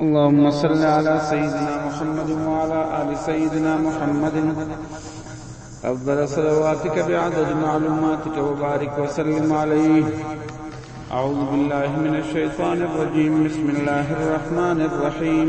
اللهم صل على سيدنا محمد وعلى آل سيدنا محمد أفضل صلواتك بعدد معلوماتك وبارك وسلم عليه أعوذ بالله من الشيطان الرجيم بسم الله الرحمن الرحيم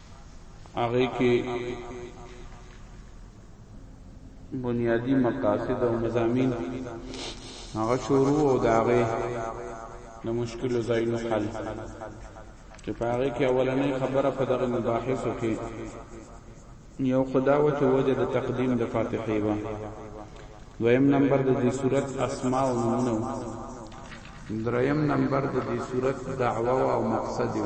هغه کې بنیادی مقاصد او مزامین هغه شروع او داغه د مشکل زاینو حل چې په هغه کې اولنې خبره په دغه مباحثو کې یو خدا و چې وجه د تقدیم د فاتحه و دویم نمبر د دې صورت اسماء او نمونه دریم نمبر د دې صورت دعوه او مقصد و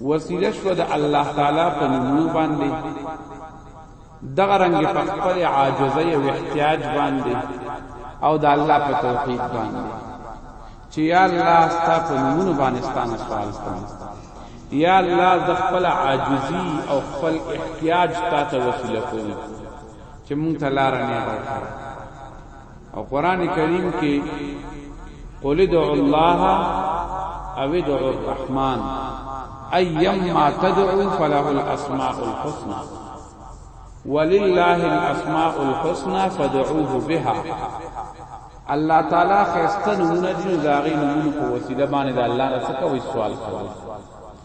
وسیله شو د الله تعالی په نوم باندې دغه رنګ په خپل عاجزۍ او احتیاج باندې او د الله په توحید باندې چې یا الله ستا په نوم باندې ستانه سوال کوم یا الله د خپل عاجزی او خپل احتیاج تا ته وسیله کوم چې مونږ ته لار نه راکړي او قران کریم کې قل ادعوا الله او ادعوا الرحمن ايما تدعوا فله الاسماء الحسنى ولله الاسماء الحسنى فدعوه بها الله تعالی خسته نمونه دي زاغي نمونه په وسیله باندې د الله نه څخه وی سوال کوي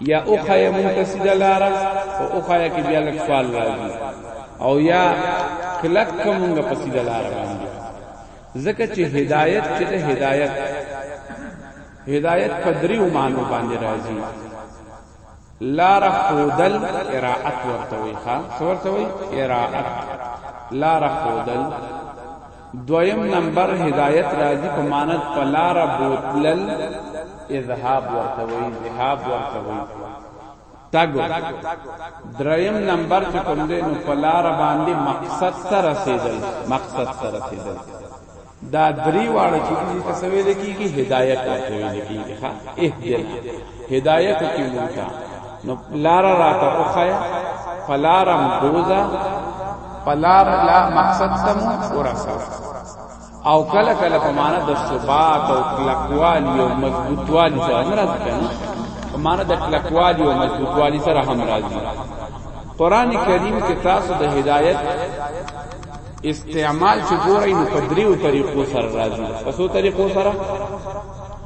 یا او خای مون تسید لارا او او خای کی بیا لک سوال راځي او یا کلک کومګه پسید لارا باندې زکه چې هدایت چې ده هدایت هدایت په دریو معنی باندې راځي لار خودل قرائت ورته وي ښا ورته وي قرائت لار خودل دویم نمبر هدایت راځي په مانت په لار بوتلل اذهاب ورته وی ذهاب ورته وی تاګو دریم نمبر چې کوم دی نو په لار باندې مقصد ته رسیدل مقصد ته رسیدل دا دری واړه چې دې تسویل کیږي هدایت ورته ویل کیږي ها اهدنا هدایت کی مونتا نو لار راته اوخیا فلارم دوزا فلار لا مقصد تم ورسا او کله کله په معنا د ثبات او کلکوالی او مضبوطوالی سره هم راځي کنه په معنا د کلکوالی او مضبوطوالی سره هم راځي قران کریم کې تاسو د هدایت استعمال چې ګورئ نو په دریو طریقو سره راځي په څو طریقو سره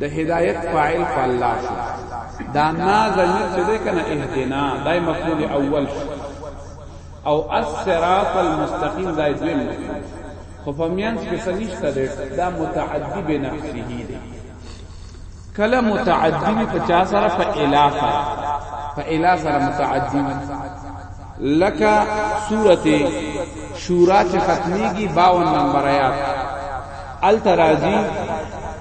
د هدایت فاعل خو الله شو دا نا ضمیر چې ده کنه اهدنا دا مفعول اول شو او الصراط المستقیم دا دویم مفعول خو په میانس کې څه نشته ده دا متعدی به نفسه ده کله متعدی به 50 سره په الا سره په الا سره متعدی لکه سورته شورا چې ختميږي 52 نمبر آیات الترازی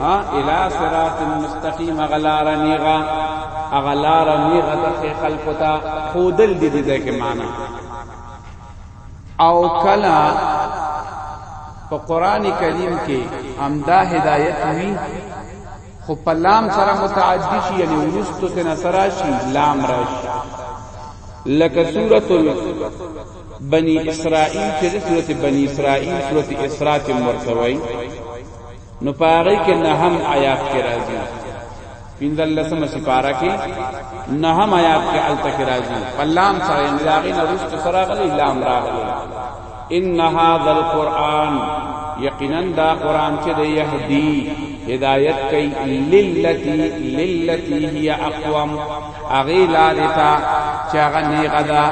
ها الى صراط مستقیم غلار نیغا غلار نیغا د خلق تا خودل دي دي ځکه معنا او کلا په قران کریم کې همدا هدایت وی خو په لام سره متعدی شي یعنی ورستو تن سره شي لام راشي لکه سورۃ بنی اسرائیل چې سورۃ بنی اسرائیل سورۃ اسراء کې مرتوی نو پاره کې نه هم آیات کې راځي پندلسم سپاره کې نه هم آیات کې الته کې راځي فلام سره املاغي نه رست سره غلي لام راغلي ان هاذا القران یقینا دا قران چې د يهدي هدایت کوي للتی للتی هي اقوام اغه لارې ته چې هغه نیغه ده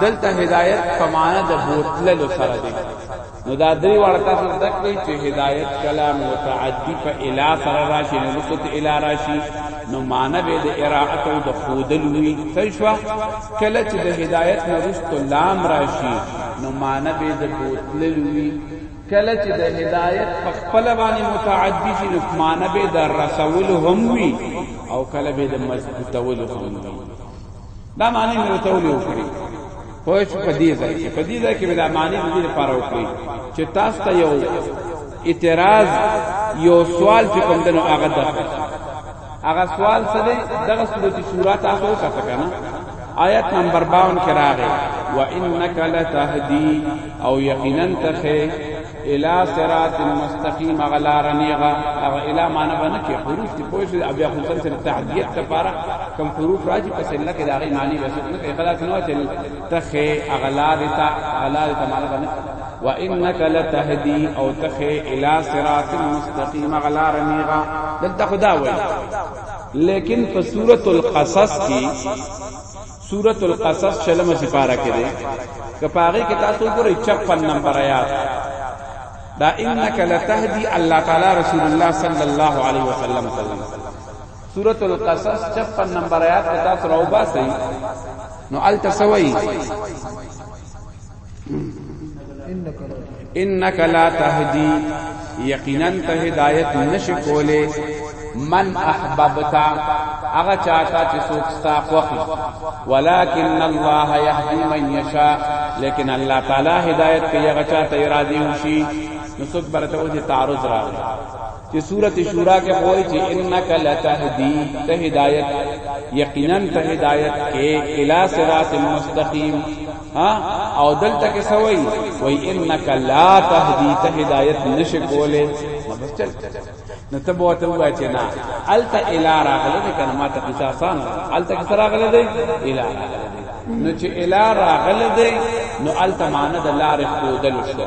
دلته هدایت په معنا د بوتللو سره دی نو دا درې واړه تاسو زده کړئ چې هدایت کله متعدی په الا سره راشي نو رسوت الا راشي نو معنی به د اراعت او د خودل وی تشوا کله چې د هدایت نه رسوت لام راشي نو معنی به د بوتل وی کله چې د هدایت په خپل باندې متعدی شي نو معنی به د رسول هم وی او کله به د مضبوطول هم وی دا معنی مې ورته ولې وکړي خو چې په دې ځای کې په دې ځای کې دا معنی د دې لپاره وکړي چې تاسو ته یو اعتراض یو سوال چې کوم دنو هغه ده هغه سوال څه دی دغه صورت شورا تاسو وکړه کنه آیت نمبر 52 کې راغی وانک لتهدی او یقینا تخه الا صراط مستقیم غلار نیغا او الا معنا باندې کې حروف ته پوه شي بیا خو سره سره تعدیت ته پاره کم حروف راځي پس الله کې داغي معنی وسو نه کې خلاص نه وته تخه اغلار تا اغلار تا معنا باندې وانك لتهدي او تخه الى صراط مستقيم غلار نیغا دلته خدا وای لیکن په سورۃ القصص کې سورة القصص شلمه سپاره کې دی که په هغې کې تاسو وګورئ چپن نمبر آیات دا انک لتهدی الله تعالی رسول الله صلی الله علیه وسلم سلم سورۃ القصص 56 نمبر آیات ته تاسو راوباسئ نو التسوی انک لا تهدی یقینا ته هدایت نش کوله من احببتا هغه چاته چې څوک ستا خوخي ولکن الله يهدي من يشاء لیکن الله تعالی هدایت کوي هغه چاته راضي وشي نو څوک برته وځي تعارض راغلی چې سورته شورا کې وایي چې انک لتهدی ته هدایت یقینا ته هدایت کې الی صراط مستقیم ها او دلته کې سوي وای انک لا تهدی ته هدایت نشه کوله نو بس چل نو ته بو ته وای چې نه الته الی راغله د کلمات قصه آسان الته کې راغله دی الی نو چې الی راغله دی نو الته معنی د لار خودل شو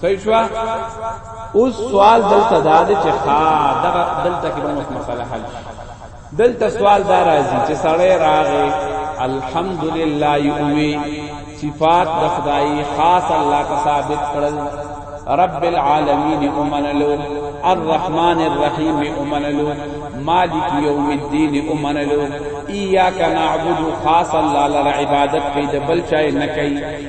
صحیح شو اوس سوال دلته دا دی چې ها دغه دلته کې موږ مسله حل دلته سوال دا راځي چې سړی راغی الحمدلله یووی صفات د خدای خاص الله کا ثابت کړل رب العالمین امنلو الرحمن الرحیم امنلو مالک یوم الدین امنلو ایاک نعبد خاص الله لپاره عبادت کوي د بل چا نه کوي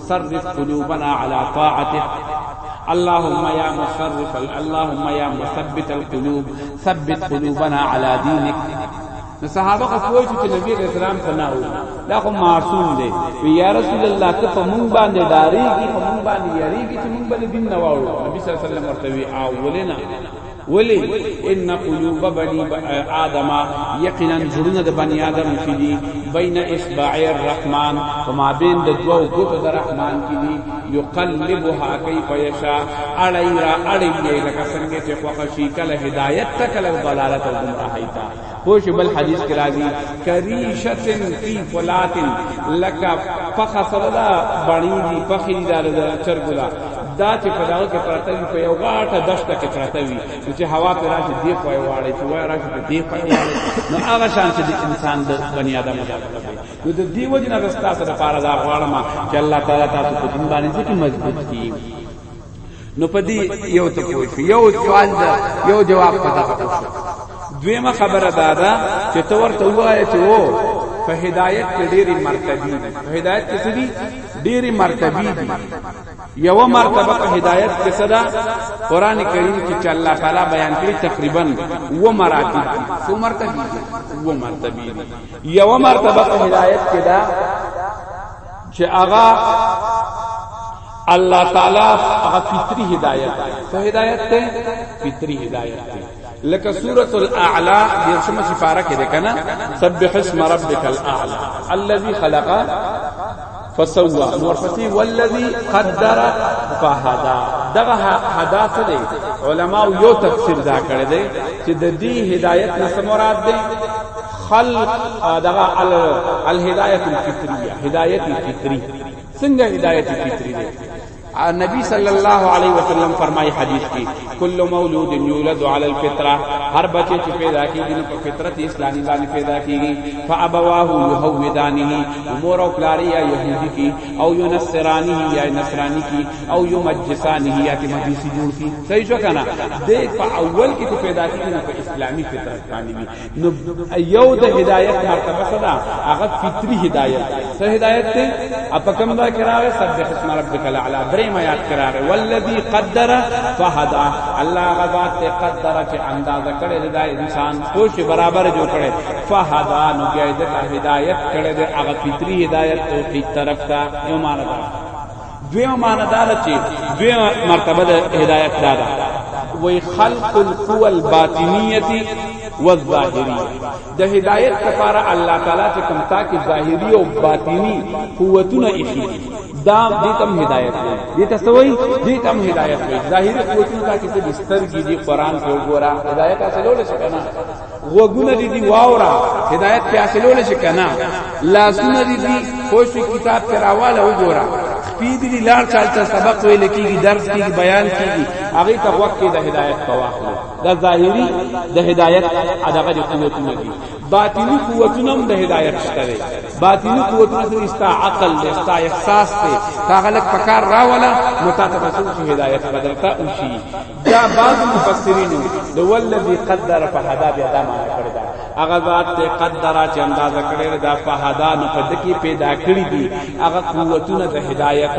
صرف قلوبنا على طاعتك اللهم يا مصرف اللهم يا مثبت القلوب ثبت قلوبنا على دينك نو صحابه خو کوی چې نبی علیہ السلام پنا و دا خو معصوم دی وی یا رسول الله ته په مونږ باندې داریږي په مونږ باندې یریږي چې مونږ بل دین نه واړو نبی صلی الله علیه وسلم ورته وی اولینا ولی ان قلوب بنی آدم یقینا زړونه د بنی آدم کې دي بین اصبع الرحمن وما بین د دوو ګوتو د رحمان کې دي یقلبها کیف یشا اړی را اړی لکه څنګه چې خوښ شي کله هدایت ته کله ضلالت او گمراهی ته پوش بل حدیث کې راځي کریشتن فی فلاتن لکا پخ سردا بڼی دی پخی دار دا چرګلا دا چې په داو کې پراته وي په یو غاټه دشته کې پراته وي چې هوا پر راشي دی په یو واړی چې وای راشي په دی په نو هغه شان چې انسان د بنی آدم دا نو د دې وجه نه رستا سره پارا دا غواړم چې الله تعالی تاسو په دې باندې چې مضبوط کړي نو په دې یو ته پوه شو یو سوال دا یو جواب پتا پوه شو دویمه خبره دا ده چې تو ورته وایې چې وو په هدایت کې ډېری مرتبه دي په هدایت کې څه دي ډېری مرتبه دي یو مرتبه په هدایت کې صدا قران کریم کې چې الله تعالی بیان کړی تقریبا و مراتب دي سو مرتبه دي و مرتبه دي یو مرتبه په هدایت کې دا چې هغه الله تعالی هغه فطری هدایت سو هدایت ته فطری هدایت ته لکه سورۃ الاعلى د شمه سفاره کې ده کنه سبح اسم ربک الاعلى الذي خلق فسوا نور پسې والذي قدر فهدا دغه هدا څه دی علما یو تفسیر دا کړی دی چې د دې هدایت نه مراد دی خلق دغه الهدایت الفطریه هدایت الفطری څنګه هدایت فطری دی نبی صلی الله علیه وسلم فرمای حدیث کی کل مولود یولد علی الفطره هر بچی چې پیدا کیږي نو په فطرت اسلامي باندې پیدا کیږي فابواه یهودانه مور او پلاری یا یهودی کی او ینصرانی یا نصرانی کی او یمجسانی یا کی مجوسی جوړ کی صحیح شو کنه د په اول کې پیدا کیږي نو په اسلامي فطرت باندې نو یو د هدایت مرتبه صدا هغه فطری هدایت سه هدایت ته اپکم دا کراوه سبح اسم ربک الاعلى درې ما یاد کراوه والذي قدر فهدا الله غزاد ته قدر چې اندازه کړي د انسان کوش برابر جو کړي فهدا نو بیا د هدایت کړي د هغه فطری هدایت توحید طرف ته یو معنا دویمه معنی دا ده چې دویمه مرتبه د هدایت دا ده وای خلق القوى الباطنیه والظاهری د هدایت لپاره الله تعالی چې کوم تا کې ظاهری او باطنی قوتونه ایښي دا دې تم هدایت دی دې ته سوي دې تم هدایت دی ظاهری قوتونه تا کې څه بستر کې دي قران کې وګوره هدایت اصلول شي کنه غوګونه دي دي واورا هدایت په حاصلو نشي کنه لاسونه دي دي خوش کتاب پر اواله وګورا خپې دي دي لار چالت سبق ویل کیږي درس کیږي بیان کیږي هغه ته وخت کې د هدایت په واخ دا ظاهري د هدایت اداګه دي قوتونه دي باطنی قوتونه هم د هدایت شته باطنی قوتونه استا عقل دي استا احساس دي هغه لک پکار راولا متاتبسل شي هدایت بدلتا او شي بیا بعض مفسرینو د ولذي قدر فهدا بیا دا معنا کړی دا هغه ذات ته قدر چې اندازه کړی دا فهدا نو په دکی پیدا کړی دي هغه قوتونه د هدایت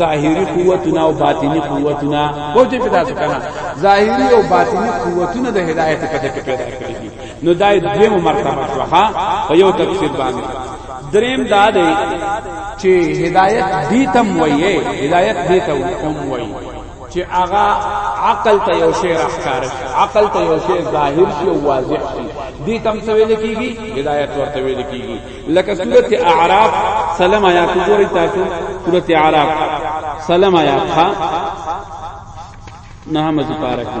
ظاهری قوتونه او باطینی قوتونه پوهې پیدا شو کنه ظاهری او باطینی قوتونه د هدایت په دکی پیدا کړی دي نو دا دیمه مرتبه شو ها په یو تفسیر باندې دریم دا دی چې هدایت دې تم وایي هدایت دې ته کوم وایي چې هغه عقل ته یو شی راخکار شي عقل ته یو شی ظاهر شي او واضح شي دې تم څه ویل کیږي هدایت ورته ویل کیږي لکه سورته اعراف سلام آیات ګورئ تاسو سورته اعراف سلام آیات ها نه مزه پارکه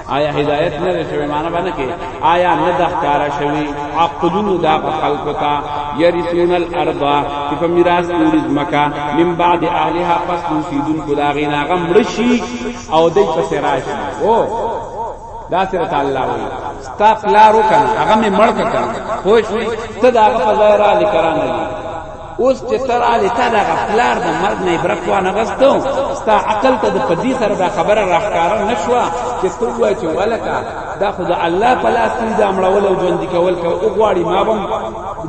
آیا هدایت نه دی شوی معنا باندې کې آیا نه د ښکارا شوی عقلونو دا خلق تا یرثون الارض چې په میراث پوری مکه من بعد اهلها پس نسیدون کو دا غینا غم رشی او دای په سراج او دا سره تعالی وی ستا پلارو کنه هغه مې مړ کړ خو شوی ته دا هغه په ځای را لیکرانه اوس چې تر علي تا دغه پلار د مرګ نه عبرت وانه غستو ستا عقل ته د پدی سره دا خبره راخکاره نشوه چې ته وای چې ولکه دا خو د الله په لاس کې د امړول او ژوند کول کو او غواړي ما بم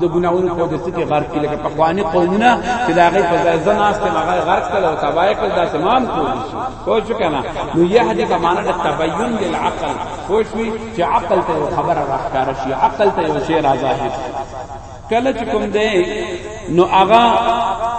د ګناونو په دسته کې غرق کړي لکه په خواني قومونه چې دا غي په ځان است ما غرق کړي او تبای کړي دا تمام کولی شي پوه شو کنه نو یهدی په معنا د تبین للعقل پوه شو چې عقل ته خبره راخکاره شي عقل ته یو شی راځي کله چې کوم دی نو هغه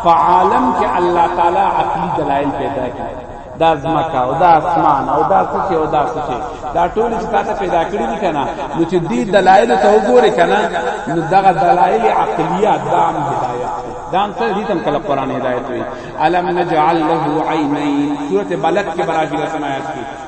په عالم کې الله تعالی عقلي دلایل پیدا کړي دا زمکا او دا اسمان او دا څه او دا څه دا ټول چې تاسو پیدا کړی دي کنه نو چې دې دلایل ته وګورئ کنه نو دغه دلایل عقلیه دا هم هدایت دان ته دې تم کله قران هدایت وي علم نجعل له عینین سورته بلد کې براجی سمایت کی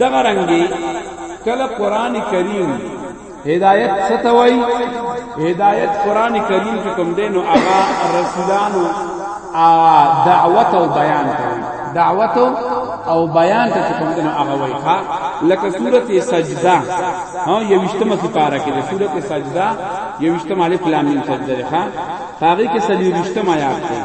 دغه رنګي کله قران کریم هدایت ستوي هدایت قران کریم کې کوم دین او هغه رسولانو دعوت او بیان کوي دعوت او بیان ته کوم دین هغه وایي ها لکه سورته سجده ها یوشتمه سپاره کې ده سورته سجده یوشتمه الف لام میم سجده ده ها هغه کې سلیوشتمه آیات ده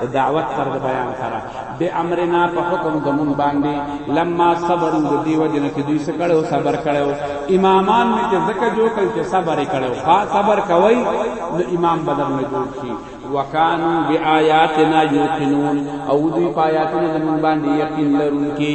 د دعوت سره د بیان سره به امرنا په حکم زمون باندې لما صبر د دی وجنه چې دوی څه کړو صبر کړو امامان می ته زکه جو کړ چې صبر کړو خا صبر کوي نو امام بدر نه جوړ شي وکانو بیااتنا یوقنون او دوی پایاتونه زمون باندې یقین لرونکي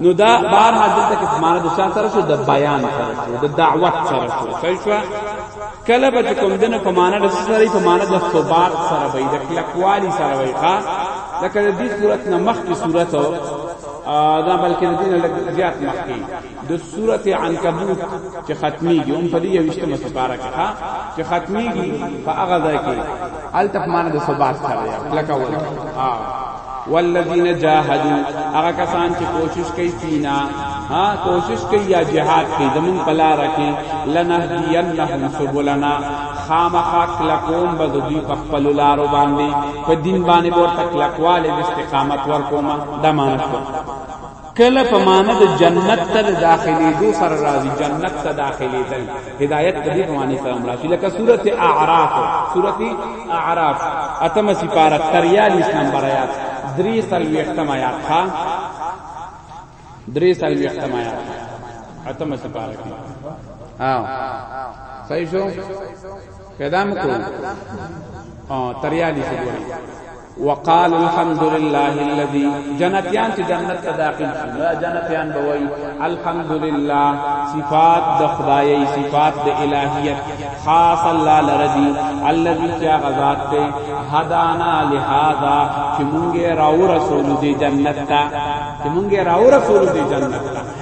نو دا بار حاضر ته کې معنا د چا سره شو د بیان سره شو د دعوت سره شو صحیح شو کله به کوم دنه په معنا د سره په معنا د ثبات سره وي د کلکوالي سره وي ښا لکه د دې صورت نه مخکې صورت دا بلکې د دین لږ زیات مخکې د سورته عنکبوت چې ختميږي هم په دې یوشتمه سپاره کې ها چې ختميږي په هغه ځای کې التف معنا د ثبات سره یا لکه ول ها والذین جاهدوا هغه کسان چې کوشش کوي پینا ها کوشش کوي یا جهاد کوي زمون پلا راکې لنهدینهم سبلنا خامخا کلکوم به دوی په خپل لارو باندې په دین باندې ورته کلکواله استقامت ورکوما دمانه کله په معنی د جنت ته داخلي دو سره راځي جنت ته داخلي دل هدایت د دې په معنی سره مراشي لکه سورته اعراف سورته اعراف اتمه سپاره 43 نمبر آیات درې سلويختم آیات ها درې سلويختم آیات اتمه سپاره کې ها صحیح شو پیدا مکو تریالی سے گوری وقال الحمد لله الذي جنتیان چې جنت ته داخل شي جنتیان بوي الحمد لله صفات د خدای صفات د الہیت خاص الله لرضی الذي کیا غزاد ته هدانا لهذا چې مونږه راو رسول دي جنت ته چې مونږه راو رسول دي جنت ته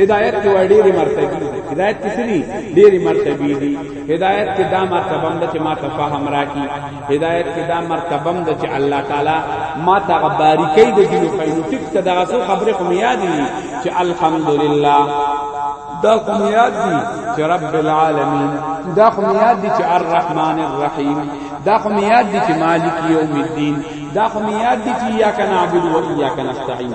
هدایت کې وړ ډېری مرتبه دي هدایت کې سړي ډېری مرتبه دي هدایت کې دا مرتبه ده چې ما ته فهم راکړي هدایت کې دا مرتبه ده چې الله تعالی ما ته باریکۍ د دین په نو ټیک ته دا څو خبره کوم یاد دي چې الحمدلله دا کوم یاد دي چې رب العالمین دا کوم یاد دي چې الرحمن الرحیم دا کوم یاد دي چې مالک یوم الدین دا کوم یاد دي چې یا کنا عبد و یا کنا استعین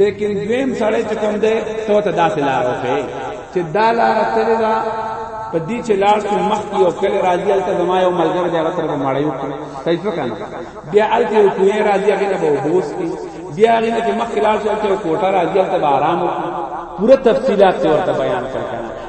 لیکن دویم سړی چې کوم دی ته ته داسې لار وکړي چې دا لار تللی دا په دې چې لار کې مخ کې او کله راځي الته زما یو ملګری دی هغه تر به مړی وکړي صحیح وکړه بیا الته یو کوی راځي هغه نه به بوس کی بیا هغه نه چې مخ کې لار شي الته کوټه راځي الته به آرام وکړي پوره تفصيلات ورته بیان کړه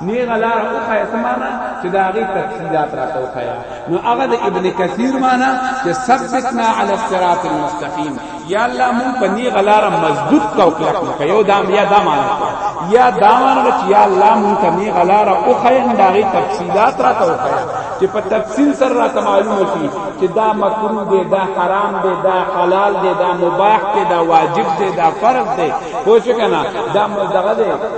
نیغه لار او خای سمانا چې دا غي تفصیلات راته وخایا نو هغه د ابن کثیر معنا چې ثبتنا علی الصراط المستقیم یا الله مون په نیغه لار مضبوط کو کلک مکه یو دام یا دا معنا یا دا معنا چې یا الله مون ته نیغه لار او خای دا غي تفصیلات راته وخایا چې په تفصیل سره راته معلوم شي چې دا مکروه دی دا حرام دی دا حلال دی دا مباح دی دا واجب دی دا فرض دی پوه شو کنه دا دغه دی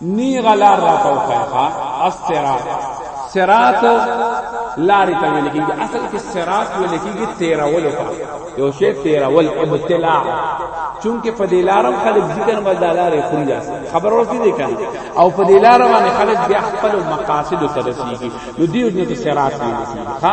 نیغه لار راته وښایخه الصراط صراط لارې ته ویل کېږي اصل کې صراط ویل کېږي تېرولو ته یو شی تېرول ابتلاع چونکې په دې لارم خلک ذکر مل د لارې خوري خبر ورته دی کنه او په دې لار باندې خلک بیا خپل مقاصد ته رسیږي نو دیو دې صراط ویل کېږي ها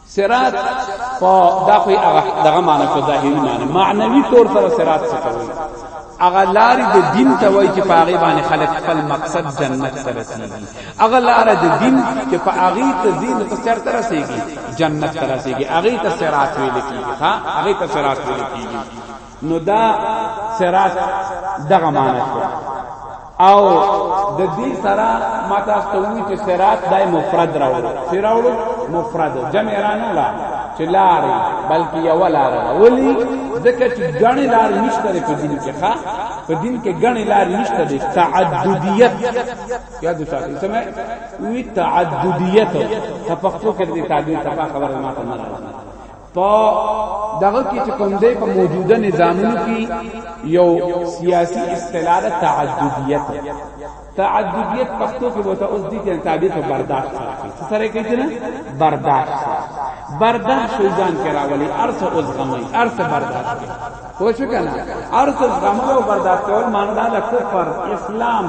صراط په دا خو هغه دغه معنی په ظاهري معنی معنوي طور سره صراط څه کوي هغه لارې د دین ته وایي چې په هغه باندې خلک خپل مقصد جنت ته رسیږي هغه لار د دین چې په هغه ته دین ته چرته رسیږي جنت ته رسیږي هغه ته صراط ویل کیږي ها هغه ته صراط ویل کیږي نو دا صراط دغه معنی شو او د دې سره ما تاسو ته وی چې صراط دای مفرد راوړو چې راوړو مفرد جمع رانه لا چې لارې بلکې یو لار ولی ځکه چې ګڼې لار نشته په دین کې ښا په دین کې ګڼې لار نشته د تعددیت یاد وساتئ سمه وی تعددیت په پښتو کې د تعددیت په خبره ما ته نه راځي په دغه کې چې کوم دی په موجوده نظامونو کې یو سیاسي اصطلاح ده تعددیت تعددیت پښتو کې وته اوس دي چې تعبیر په برداشت سره کوي څه سره کوي چې نه برداشت سره برداشت شي ځان کې راولي ارث او زغمي ارث برداشت کوي خو شو کنه ارث زغمي او برداشت کول معنی دا ده کفر اسلام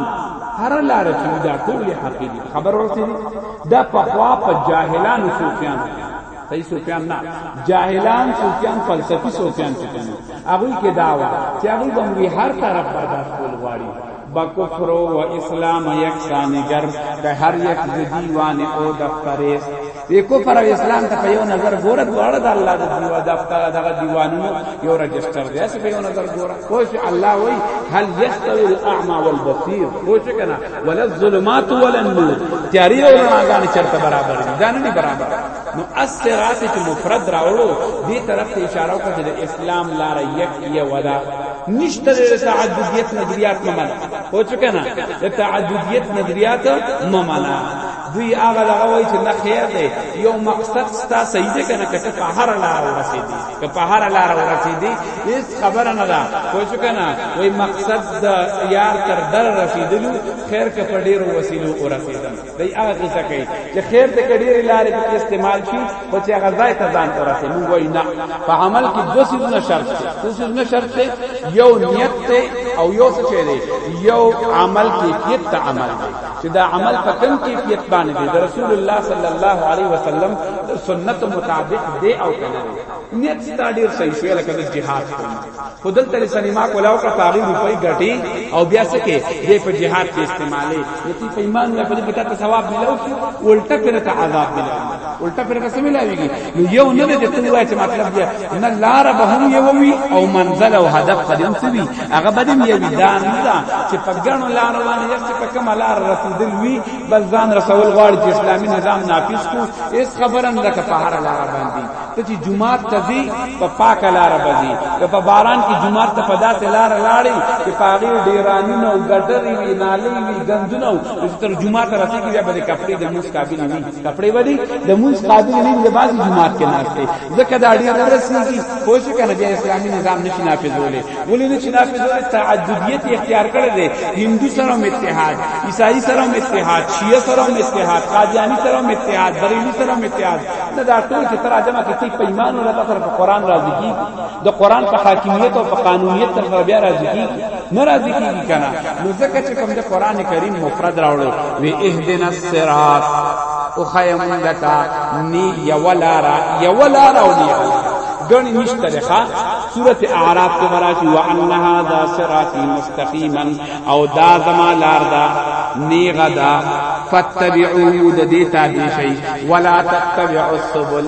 هر لار چې دا ټول حقیقي خبر ورسېږي دا په خوا په جاهلانو صوفیانو صحیح سفیان نه جاهلان سفیان فلسفي سفیان چې کوي هغه کې داوا چې هغه به موږ هر طرف برداشت کول غواړي با کفر و اسلام یکسانیګر د هر یک دیوان او دفترې د کفر او اسلام ته په یو نظر ګوره دواړه د الله د دیوا دفتر دغه دیوانونو یو رجستر دی چې په یو نظر ګوره خو الله وای هل یستوی الاعمى والبصیر خو څه کنه ولا الظلمات ولا النور تیاری او رڼاګانې چرته برابر دي دا نه برابر نو الصراط چې مفرد راوړو دې طرف ته اشاره وکړه چې د اسلام لار یک یو ودا نشته د تعددیت نظریات ممنه پوه شو کنه د تعددیت نظریات ممنه دوی هغه دغه وای چې نه خیر دی یو مقصد ستا صحیح دی کنه کته په هر لار ورسېدی که په هر لار ورسېدی هیڅ خبره نه ده خو چې کنه وای مقصد د یار تر در رسیدلو خیر که په ډیرو وسیلو ورسېدم دی هغه قصه کوي چې خیر ته کډیر لارې په استعمال شي خو چې هغه ځای ته ځان ورسې نو وای نه په عمل کې دوه سیزونه شرط دي دوه سیزونه شرط دي یو نیت ته او یو څه دی یو عمل کې کیت عمل دی چې دا عمل په کوم کیفیت باندې دی د رسول الله صلی الله علیه وسلم د سنت مطابق دی او کنه نیت ستا ډیر صحیح شوی لکه د جهاد خو دلته لسانی ما کولاو کا پاغي روپۍ ګټي او بیا سکه دې په جهاد کې استعمالي یتی په ایمان نه په دې پتا ته ثواب ملو الټه پر ته عذاب ملو الټه پر ته سم ملاويږي نو یو نه دې ته وایي چې مطلب دی نه لار به هم یو وي او منزل او هدف به هم څه وي هغه به هم یو دا نه ده چې په ګڼو لار باندې یو چې په کومه لار رسیدل وي بل ځان رسول غواړي چې اسلامي نظام نافذ کو هیڅ خبره نه ده که په هر لار باندې ته چې جمعات ته ځي په پاک لار بځي که په باران کې جمعات ته په داسې لار لاړې چې په هغې ډېرانونه او ګډرې وي نالۍ وي ګندونه او چې تر جمعات رسېږي بیا به د کپړې د مونځ قابل نه وي کپڑے ودی د موږ قابل نه د باز جماعت کې ناشته ځکه دا ډیر ورسېږي خو چې کنه بیا اسلامي نظام نشي نافذولې ولې نشي نافذولې تعددیت اختیار کړی دی هندو سره هم اتحاد عیسائی سره هم اتحاد شیعه سره هم اتحاد قادیانی سره هم اتحاد بریلی سره هم اتحاد نه دا ټول چې تر اجمه کې ټیک په ایمان او الله سره په قران راضي کیږي د قران په حاکمیت او په قانونیت سره بیا راضي کیږي ناراضی کیږي کنه نو ځکه چې کوم د قران کریم مفرد راوړو وی اهدنا الصراط او خیمندکا نی یولارا یولارا او نی غنی نشته ښا سورت اعراف کې مراشي وان هذا صراطي مستقيما او دا زما لار دا نیغه دا فتبعوه د دې تابع شي ولا تتبعوا السبل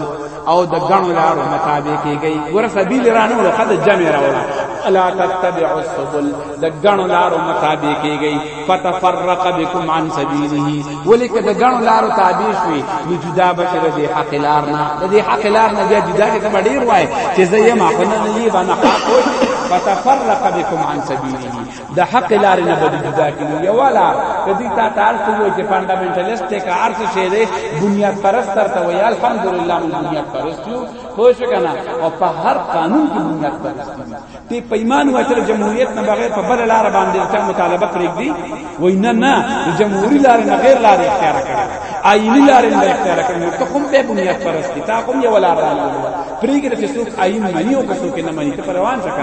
او د غنو لارو مطابق کیږي ور سبیل رانه ول خد جمع راولا الا تتبع السبل د غنو لارو مطابق کیږي فتفرق بكم عن سبيله ولیک د غنو لارو تابع شوي نو جدا بشر دی حق لار نه د حق لار نه بیا جدا کې کبه ډیر وای چې زه یې ما خو نه یې باندې حق فتفرق بكم عن سبيله د حق لارې نه بدی جدا کړي یو لار کدی تا تعال څه وایي چې فاندامنټالیست ته کار څه شی دی بنیاد پرست ترته وایي الحمدلله موږ بنیاد پرست یو خو شو کنه او په هر قانون کې بنیاد پرست یو تی پیمان و تر جمهوریت نه بغیر په بل لار باندې ته مطالبه پرېږدي وای نه نه جمهوری لار نه غیر لار اختیار کړه آئینی لار نه اختیار کړه نو ته کوم به بنیاد پرستی تا کوم یو لار نه پرېږدي چې څوک آئین مني او څوک نه مني ته روان ځکه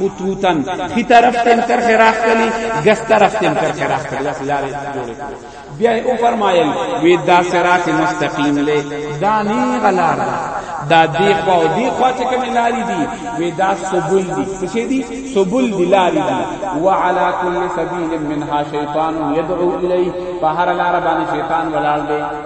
خطوطا خي طرف تم کر خراخ کلی غس طرف تم کر خراخ کلی داس لار جوړ بیا او فرمایل وی دا صراط مستقیم له دا نی غلار دا دا دی خو دی خو چې کوم لارې دي وی دا سبل دي څه دي سبل دي لارې دي وعلى كل سبيل منها شيطان يدعو اليه فهر لار باندې شیطان ولال دی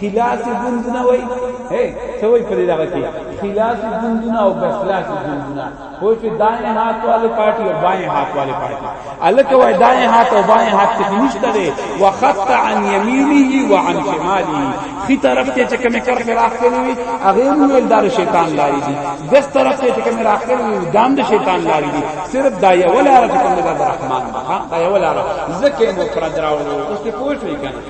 خلاص ګوندونه وای هي څه وای په دې دغه کې خلاص ګوندونه او بخلاص ګوندونه خو چې دایې هات والے پارټي او بایې هات والے پارټي الکه وای دایې هات او بایې هات کې نشته دی وخط عن يمينه وعن شماله خي طرف ته چې کومه کار کې راخلي وي هغه ویل دار شیطان لاري دي دس طرف ته چې کومه راخلي وي دام د شیطان لاري دي صرف دایې ولا رات کوم د رحمان ها دایې ولا رات زکه مفرد راوړو اوس په پوښتنه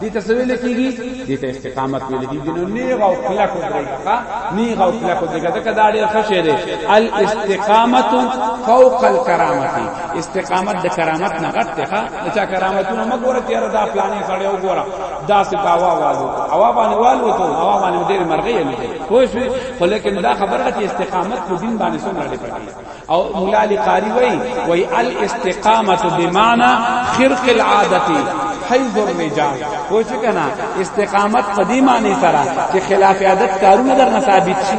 دې ته څه ویل کېږي دې ته استقامت ویل کېږي نو نیغ او کلک ودرېږه نیغ او کلک ودرېږه ځکه دا ډېر ښه شی دی الاستقامت فوق الکرامت استقامت د کرامت نه غټ دی ښه د چا کرامتونه مه ګوره چېرې دا پلانې سړی وګوره داسې په هوا والو هوا باندې والوتو هوا باندې ډېرې مرغۍ یې لیدې پوه شوې خو لیکن دا خبره چې استقامت په دین باندې څومره ډېر پکې او مولا علی قاری وای وای الاستقامه بمعنى خرق العادت حیض الرجال پوه شو کنه استقامت په دې معنی سره چې خلاف عادت کارونه درنه ثابت شي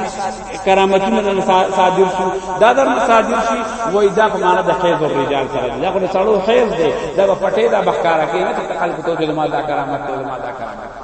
کرامتونه درنه صادر شي دا درنه صادر شي وای دا په معنی د حیض الرجال سره دا خو سړو حیض دی دا په پټه دا بخکارا کې نه چې خلکو ته ما دا کرامت ته ما دا کرامت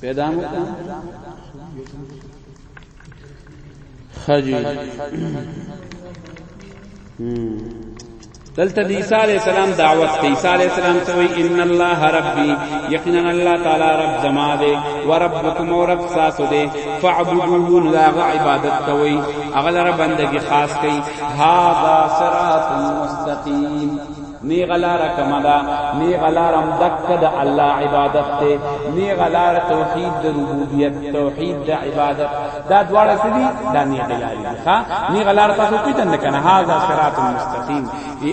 پیدا مو خجی دلته د عیسی علی السلام دعوت ته عیسی علی السلام ته وی ان الله ربی یقینا الله تعالی رب زما دی و ربکم و رب تاسو دی فاعبدوه لا عبادت کوي هغه لره بندگی خاص کوي هاذا صراط مستقیم نی غلار کمدا نی غلار هم دک د الله عبادت ته نی غلار توحید د ربوبیت توحید د عبادت دا دواړه سدي دا نی غلار دي ها نی غلار تاسو پیژند کنه هاذا صراط مستقیم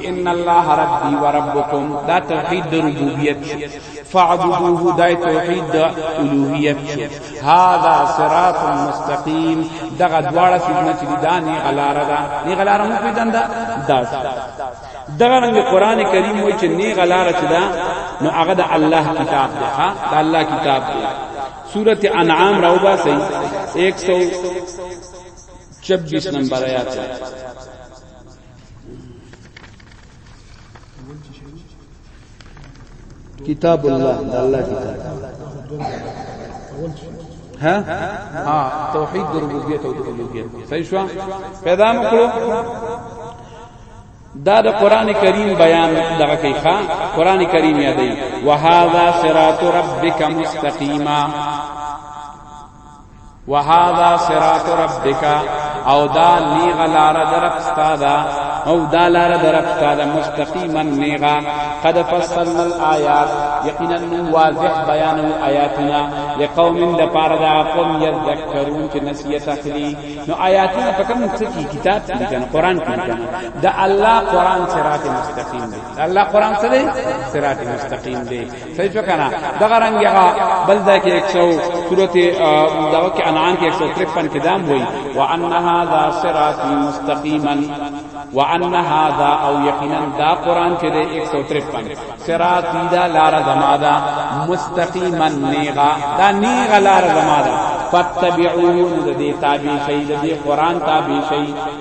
ان الله ربی و ربکم دا توحید د ربوبیت فعبدوه دا توحید د الوهیت هذا صراط مستقیم دغه دواړه سیدنا چې دانی غلاره ده نه غلاره مو پیدنده دا دغه رنګ قران کریم وای چې نه غلاره چې دا نو هغه د الله کتاب ده ها د الله کتاب ده سورۃ انعام راو با سي 126 نمبر آیات کتاب الله د الله کتاب ها ها توحید د ربوبیت او د الوهیت صحیح شو پیدا مکړو دا د قران کریم بیان دغه کې ښا قران کریم یادې وهذا صراط ربک مستقیما وهذا صراط ربک او دا نیغه لار درپستا دا او دا لار درپستا دا مستقیما نیغه قد فصلنا الآیات یقینا واضح بیان آیاتنا لقوم لپاره دا قوم یذکرون چې نصیحت اخلي نو آیاتنا په کوم څه کې کتاب کې کنه قران کې کنه دا الله قران صراط مستقیم دی الله قران څه دی صراط مستقیم دی صحیح شو کنه دغه رنگ هغه بل ځای کې 100 سورته دغه کې انعام کې 153 کې دام وای وان هذا صراط مستقیما وان هذا او یقینا دا قران کې د 153 صراط دا لار زمادا مستقیما نیغا دا نیغا لار زمادا فتبعون د دې تابع شي د دې قران تابع شي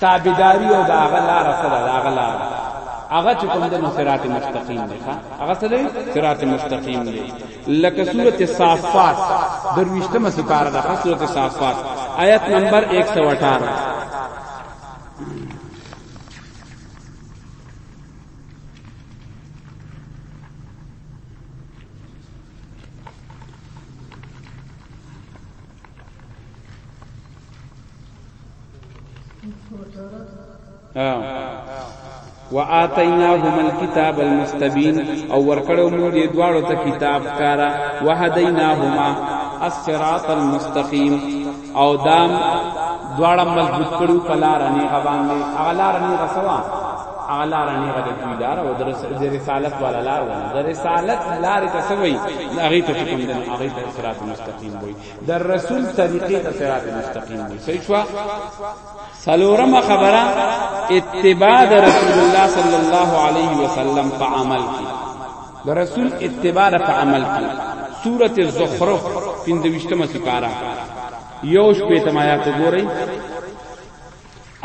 تابعداري او دا هغه لار سره دا هغه لار هغه چې کوم د صراط مستقیم دی هغه سره صراط مستقیم دی لکه سوره صافات درويشتمه سپاره ده سوره صافات آیت نمبر 118 واتیناهم الكتاب المستبین او ورکړو موږ دې دواړو ته کتاب کارا وهدیناهما الصراط المستقیم او دام دواړه مضبوط کړو پلار نه غوان دي اغلار نه غسوا اغلار نه غد دوی لار او درس د رسالت والا لار د رسالت لار ته سوي هغه ته کوم دن هغه ته صراط مستقیم وي در رسول طریقې ته صراط مستقیم وي صحیح شو سلورمه خبره اتباع در رسول الله صلی الله علیه وسلم په عمل کې در رسول اتباع په عمل کې سورۃ الزخرف 25مه سپاره یوش په تمایا ته ګورئ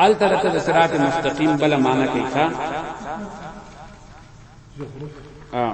ال ترته د صراط مستقیم بل معنی کوي ښا اه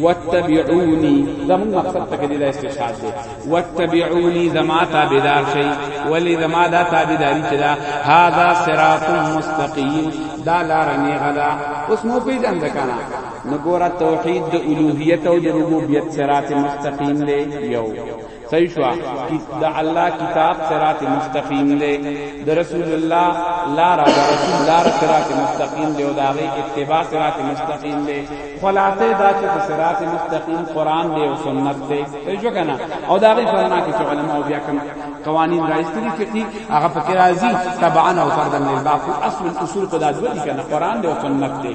واتبعوني زمون مقصد ته کدی دا استشهاد دی واتبعوني زما تابعدار شي ولی زما دا تابعداري چې دا هاذا صراط مستقيم دا لار نه غدا اوس مو پیژن دکانا نګورا توحید د الوهیت او د ربوبیت صراط مستقیم دی یو صحیح شو دا الله کتاب صراط مستقیم دے دا رسول اللہ لارا دا رسول لارا صراط مستقیم دے او دا غی اتباع صراط مستقیم دے خلاصے دا چھ صراط مستقیم قرآن دے او سنت دے صحیح شو کنا او دا غی فرما کی چھ علماء او بیا کم قوانین رایستی دی فقہی هغه فقہ رازی تبعا او فردن للباقی اصل الاصول قدا دوی کنا قرآن دے او سنت دے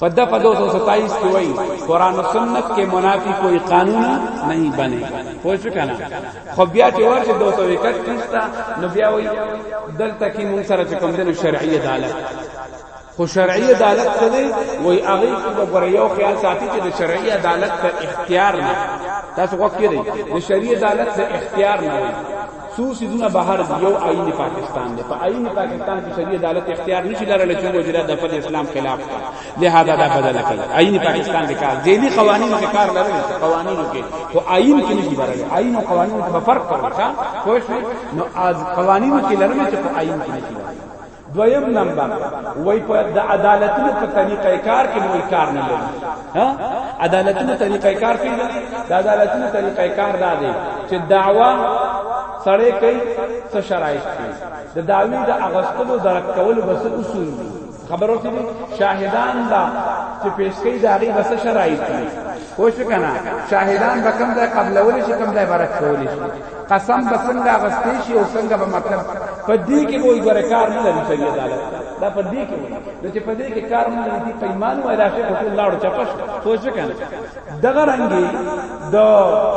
په دفعه 227 کې وایي قران او سنت کې منافي کوئی قانون نه بني پوه شو کنه خو بیا چې ورته 231 تا نو بیا وایي دلته کې مون سره کوم دنه شرعي عدالت خو شرعي عدالت څه دی وایي هغه په ګره یو خیال ساتي چې د شرعي عدالت ته اختیار نه تاسو وکړئ د شرعي عدالت ته اختیار نه وایي څو سيزونه بهر دی یو آئین پاکستان دی په آئین پاکستان کې شریعت عدالت اختیار نشي لرل چې وجره د فل اسلام خلاف کا لہذا دا بدل کړي آئین پاکستان کې کار ځینی قوانینو کې کار لرل قوانینو کې خو آئین کې نشي لرل آئین او قوانینو کې فرق کوي ښا نو از قوانینو کې لرل چې په آئین کې نشي لرل دویم نمبر وای په د عدالتونو په طریقې کار کې نوې کار نه لري ها عدالتونو طریقې کار کې د عدالتونو طریقې کار دا دی چې دعوا سړې کوي څه شرایط دي د دعوی د اغستلو درک کول بس اصول دي خبرو کې شاهدان دا چې پیش کوي دا غي بس شرایط دي خوش کنه شاهدان به کوم ځای قبلول شي کوم ځای برکت کول شي قسم به څنګه غستې شي او څنګه به مطلب په دې کې وایي ګره کار نه لري شریع عدالت دا په دې کې وایي نو چې په دې کې کار نه لري دي پیمان وایي راشه په ټول لاړو چپش سوچ کنه دغه رنګي د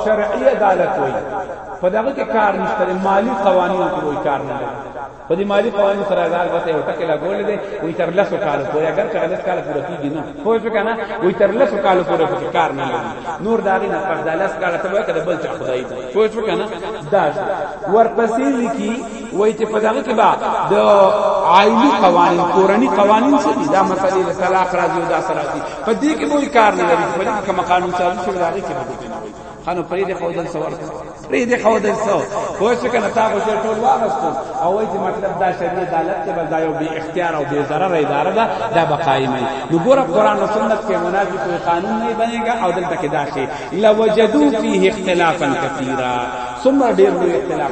شرعي عدالت وایي په دغه کې کار نشته مالی قوانینو کې وایي کار نه لري په دې مالي قوانینو سره دا البته یو ټکی لا ګول دی وي تر لاسو کال پورې اگر چې لس کال پوره کیږي نه خو څه کنه وي تر لاسو کال پورې په کار نه لري نور دا غي نه پس دا لس کال ته وکړه بل چا خدای ته خو څه کنه دا ورپسې لیکي وای چې په دغه کې با د عائلی قوانین کورنی قوانین څه دي دا مسلې د طلاق راځي او دا سره دي په دې کې به کار نه لري په دې کې کوم قانون چالو شوی دا کې به خانو پرې د خودل سوال پرې د خودل سو خو چې کنه تا خو چې ټول واغستو او وایي چې مطلب دا شریعت عدالت ته بس دا یو بی اختیار او بی ضرر اداره ده دا به قائم وي نو ګوره قران او سنت کې منافي کوئی قانون نه بنېږي او دلته کې دا شی لوجدو فيه اختلافا كثيرا ثم ډېر لوی اختلاف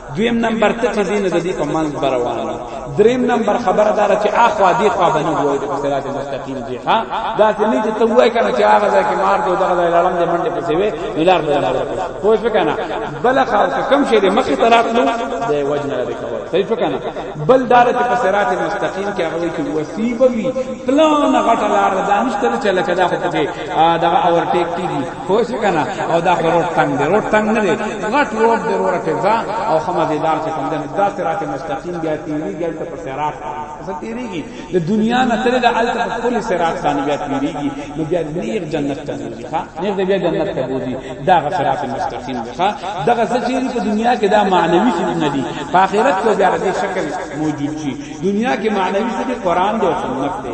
دویم نمبر ته چې دین د دې په منځ بروانه دریم نمبر خبره دار چې اخوا دی خوا باندې وای د صراط مستقیم دی ها دا ته نه چې ته وای کنه چې هغه ځکه مار دو دغه لړم دې منډه پسې وې ولار به لار پوه شو کنه بل خاص کم شی دې مخې طرف نو د وجنه لري کوي صحیح شو کنه بل دار ته په صراط مستقیم کې هغه چې وسیبوي پلان غټ لار دانش تر چلکه دا خو ته دغه اور ټیک کیږي پوه شي کنه او دا خو روډ تنګ دی روډ تنګ نه دی غټ روډ دی وروره ته ځه او ښه مزېدار چې کوم دی نو دا صراط مستقیم بیا تېرېږي هلته په صراط څه تېرېږي د دنیا نه تللی ده هلته په ښکلي صراط باندې بیا تېرېږي نو بیا نېغ جنت ته بوځي ښه نېغ دی بیا جنت ته بوځي دا هغه صراط مستقیم دی ښه دغه څه چې په دنیا کې دا معنوي څیز نه دي په آخرت کې بیا د شکل موجود شي دنیا کې معنوي څه دي قرآن دی او سنت دی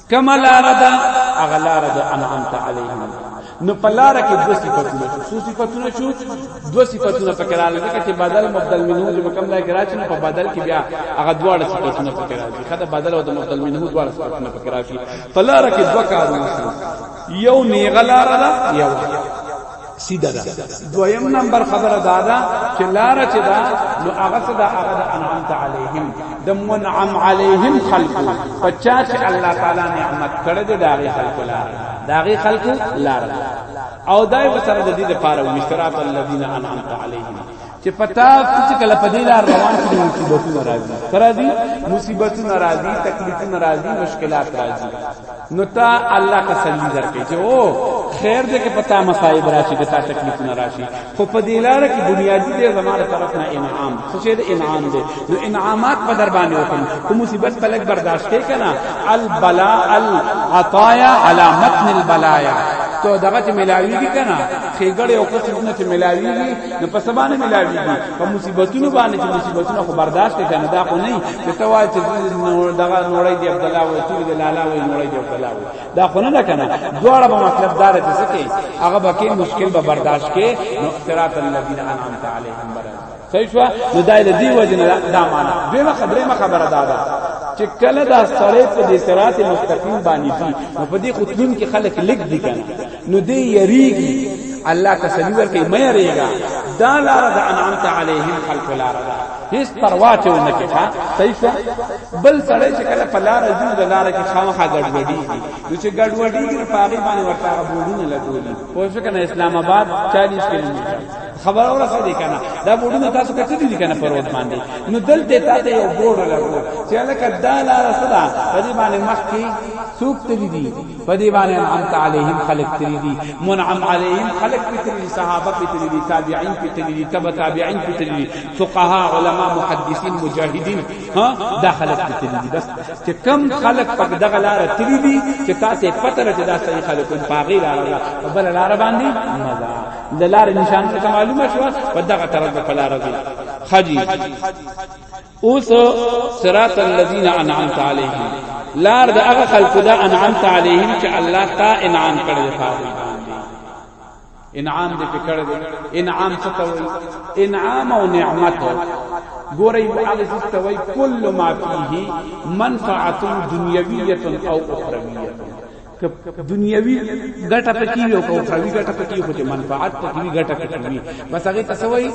کما لار دا هغه لار د انعمت علیهم نو په لار کې دوه صفاتونه شو څو صفاتونه شو دوه صفاتونه پکې راغلي ځکه چې بدل مبدل منه چې کوم ځای کې راځي نو په بدل کې بیا هغه دواړه صفاتونه پکې راځي خدای بدل او د مبدل منه دواړه صفاتونه پکې راځي په لار کې دوه کارونه شو یو نیغه لار ده یو سیده ده دویم نمبر خبره دا ده چې لار چې دا نو هغه صدا هغه د انعام علیهم د منعم علیهم خلق پچا چې الله تعالی نعمت کړی دی دا غي خلق لار دا غي خلق لار او دای وسره د دې لپاره وشترات الذين انعمت علیهم چې پتا چې کله په دې لار روان شې مصیبتونه راځي راځي مصیبتونه راځي تکلیفونه راځي مشکلات راځي نو تا الله تسلی درکې چې او خیر دې کې پتا مصائب راشي دې تا تکلیفونه راشي خو په دې لار کې بنیادی دې زماره طرف نه انعام څه چې انعام دې نو انعامات په در باندې وکم خو مصیبت په لګ برداشت کې کنا البلاء العطايا على متن البلايا تو دغه چې ملاویږي کنه خېګړې او قصې نه چې ملاویږي نو په سبا نه ملاویږي په مصیبتونو باندې چې مصیبتونه خو برداشت کړي نه دا خو نه چې ته وایې چې دغه نوړی دی عبد الله وایي چې دی لالا وایي نوړی دی عبد الله وایي دا خو نه کنه دواړه په مطلب دار چې څه کوي هغه به کې مشکل به برداشت کړي نو اختراط الذين انعمت عليهم بر صحیح شو نو دا د دې وجه نه دا معنا دیمه خبره ما خبره دا ده چې کله دا سړی په دې صراط مستقیم باندې دي نو په دې خطون کې خلک لګ دي کنه نو دې یریږي الله تسلی ورکړي مې یریږي دا لار د انعامت علیهم خلق لار ده هیڅ پروا ته نه کې ښا صحیح شو بل سړی چې کله په لار ځي د لار کې خامخا ګډوډي نو چې ګډوډي کې په هغه باندې ورته بوډونه لګولي خو څه کنه اسلام آباد 40 کیلومتر خبر اوره سړي کنه دا بوډونه تاسو کته دي کنه پر ود باندې نو دلته تاسو یو بوډ لګو چې لکه دا لار سره په دې باندې مخ کې څوک تللی دي په دې باندې انعمت علیهم خلق تری دي منعم علیهم خلق په تری صحابه په تری دي تابعین په تری دي تبع تابعین په تری دي فقها علما محدثین مجاهدین ها دا خلق په تری دي بس چې کم خلق په دغه لار تری دي چې تاسو پته لرئ دا صحیح خلق په غیر لار په بل لار باندې مزه د لار نشان ته معلومه شو په دغه طرف په لار دي خجی اوس صراط الذين انعمت عليهم لار د هغه خلق دا انعمت عليهم چې الله تا انعام کړی دی انعام دې پکړ دې انعام څه ته وایي انعام او نعمت ګورې هغه څه ته وایي کل ما فيه منفعه دنیویه او اخرویه دنیوي ګټه پکې وي او اخروی ګټه پکې خو چې منفعت پکې وي ګټه پکې وي بس هغه ته سوي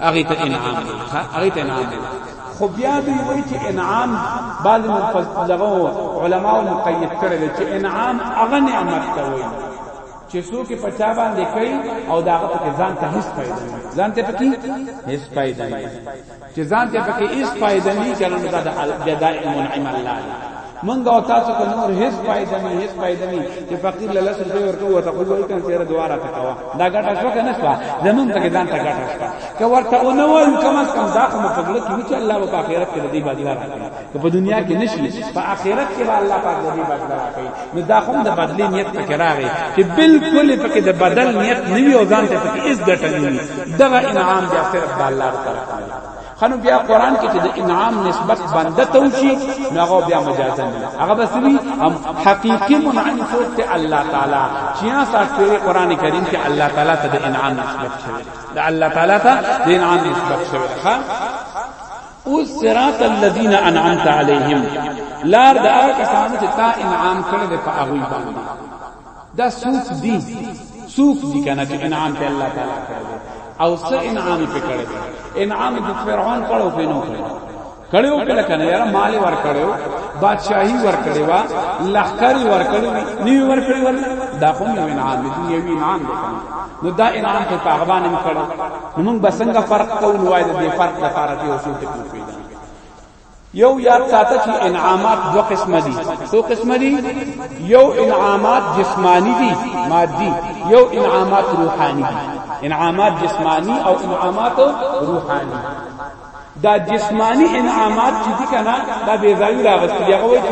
هغه ته انعام دی هغه ته انعام دی خو بیا دی وایي چې انعام بعض مفسرغه علما او مقید کړل چې انعام هغه نعمت ته وایي چې څوک په چا باندې کوي او دا هغه په ځان ته هیڅ پیدا نه ځان ته پکې هیڅ پیدا نه چې ځان ته پکې هیڅ فائدہ نه چلو نو دا د البدای منعم الله دی مونږ او تاسو ته نور هیڅ فائدہ نه هیڅ فائدہ نه چې فقیر له لاسه ته ورته ورته خو وایي کنه چیرې دواره ته کوا دا ګټه شو کنه شو زمونږ ته ځان ته ګټه شو که ورته او نو وایو کم از کم دا خو په ګل کې چې الله په آخرت کې دې باندې راکړي که په دنیا کې نشي په آخرت کې به الله پاک دې بدل راکړي نو دا هم د بدلې نیت پکې راغی چې بالکل پکې د بدل نیت نه وي او ځان ته پکې اس ګټه نه وي دغه انعام بیا صرف د الله تعالی خنو بیا قران کې چې د انعام نسبت بنده ته وشي نو هغه بیا مجازا نه هغه بس وی هم حقيقي منعم صوت ته الله تعالی چې ساتره قران کریم کې الله تعالی ته د انعام نسبت شوی د الله تعالی ته د انعام نسبت شوی ښا اوس صراط الذين انعمت عليهم لار د هغه کسانو چې تا انعام کړی دی په هغوی باندې دا سوق دي سوق دي کنه چې انعام ته الله تعالی کړی دی او څه انعام په کړی دی انعام د فرعون کړو په نو کړی کړو په لکنه یار مال ور کړو بادشاہي ور کړی وا لخرې ور کړی نیو ور کړی ور دا کوم انعام دی یو انعام دی نو دا انعام ته په هغه باندې کړو نو موږ به څنګه فرق کوو نو وای د دې فرق د لپاره کې اصول ته کوو یو یاد ساته چې انعامات دو قسم دي څو قسم دي یو انعامات جسمانی دي مادي یو انعامات روحاني دي انعامات جسمانی او انعامات روحاني دا جسمانی انعامات چې دي کنه دا بې ځایو راغستي هغه وایي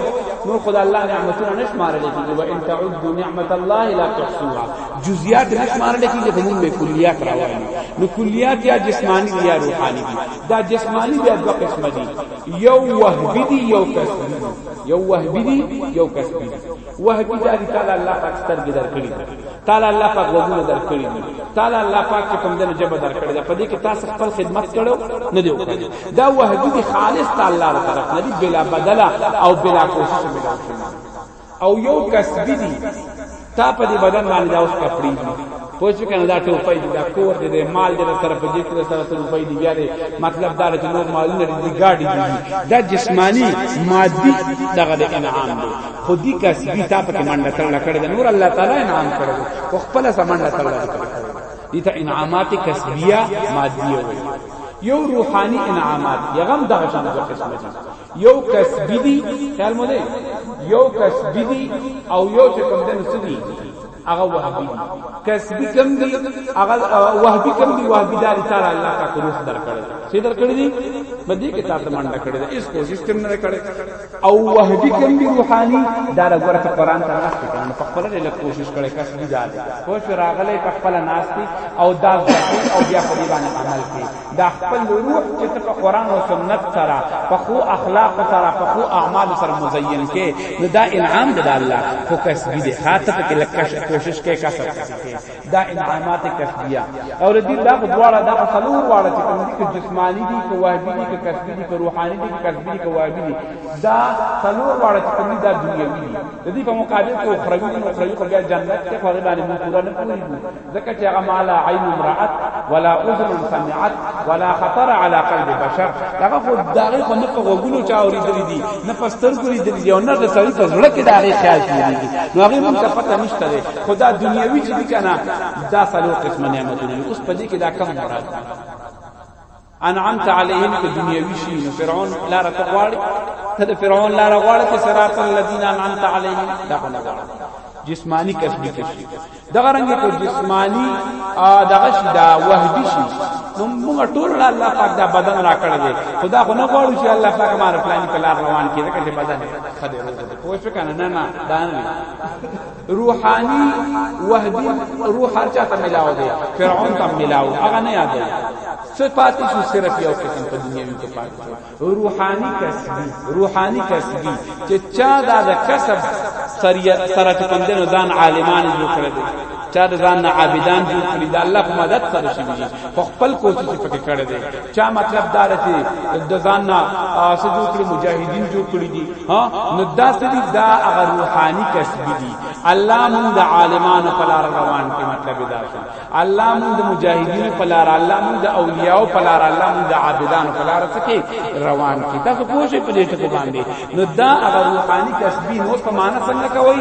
نور خدای الله نعمتونه نشمارل کیږي و ان تعدوا نعمت الله لا تحصوها جزئیات نشمارل کیږي په موږ به کلیات راوړي نو کلیات یا جسمانی دي یا روحانی دي دا جسمانی بیا دوه قسم دي یو وهبي دي یو کسبي یو وهبي دي یو کسبي وه کی جاری تعالی الله پاک سترګې درکړي تعالی الله پاک وګونه درکړي تعالی الله پاک چې کوم دنه جبه درکړي دا پدې کې تاسو خپل خدمت کړو نه دی وکړي دا وه کی خالص تعالی الله طرف نه دی بلا بدلا او بلا کوشش بلا او یو کسب دی تا په دې بدن باندې دا اوس کپړې پوه شو کنه دا ټوپۍ دي دا کور دي د مال دي سره په جیب کې سره ټوپۍ دي بیا دي مطلب دا چې نور مالونه دي ګاډي دي دا جسمانی مادي دغه د انعام دي خو دي کسبي تا په منډه تر لکړه د نور الله تعالی انعام کړو خو خپل سمنډه تر لکړه دي ته انعامات کسبیه مادیه وي یو روحانی انعامات یغم دغه شان د قسمت یو کسبی دي خیال مو دی یو کسبی دي او یو چې کوم دنه سدي هغه وهبي کسبي کم دي هغه وهبي کم دي وهبي داري تعالی الله کا کروس درکړي سي درکړي دي بدی کې تاسو منډه کړې ده اس کوشش تم نه کړې او وهبي کم دي روحاني دا لګور ته قران ته ناس ته نه خپل له کوشش کړې کس دي دار کوش راغلې خپل ناس او دا او بیا په دې باندې عمل کوي دا خپل روح چې ته په قران او سنت سره په خو اخلاق سره په خو اعمال سره مزین کې نو دا انعام دی الله خو کسبی دی خاطر کې لکه کوشش کې کا سره دا انعامات کسبیه او دې دا په دواړه دا په څلور واړه چې کوم دي جسمانی دي که واهبی دي که کسبی دي که روحاني دي که کسبی دي که واهبی دي دا څلور واړه چې کوم دي دا دنیوي دي د دې په مقابل کې اخروی دي اخروی خو بیا جنت ته خو باندې موږ پورا نه پوهیږو ځکه چې هغه مالا عین امرأت ولا اذن سمعت ولا خطر على قلب بشر هغه خو دغه خو نه په غوګونو چا اوریدلې دي نه په سترګو لیدلې دي او نه د سړي په زړه کې دغه خیال کیږي نو هغه مونږ ته پته نشته ده خدا دنیوي چې دي کنه دا څلور قسم نعمتونه اوس په دې کې دا کم مراد انعمت علیهم که دنیوی شي نو فرعون لار ته غواړي ته د فرعون لار غواړي چې صراط الذین انعمت علیهم دا نه غواړي جسمانی کسبی کشي دغه رنګ کو جسمانی دغه شي دا وحدی شي نو موږ ټول الله پاک دا بدن را کړی دی خدا خو نه غواړو چې الله پاک مار پلان کې لار روان کړي چې بدن خدای روزه پوه شو کنه نه نه دا نه روحانی وحدی روح هر چا ته ملاو دی فرعون ته ملاو هغه نه یاد دی صفات شو صرف یو قسم په دنیا کې پاتې شو روحانی کسبی روحانی کسبی چې چا دا د کسب سره ټکندنو ځان عالمان جوړ کړی دی چا د ځان نه عابدان جوړ کړی دا الله په مدد سره شي په خپل کوشش پکې کړی دی چا مطلب دا رته د ځان نه اسه جوړ کړی مجاهدین جوړ کړی دي ها نو دا سړي دا هغه روحاني کسب دي الله مون د عالمانو په لار روان کې مطلب دا شو الله مون د مجاهدین په لار الله مون د اولیاء په لار الله مون د عابدان په لار څخه روان کې تاسو پوه شئ په دې ټکو باندې نو دا هغه روحاني کسب نو په معنا څنګه کوي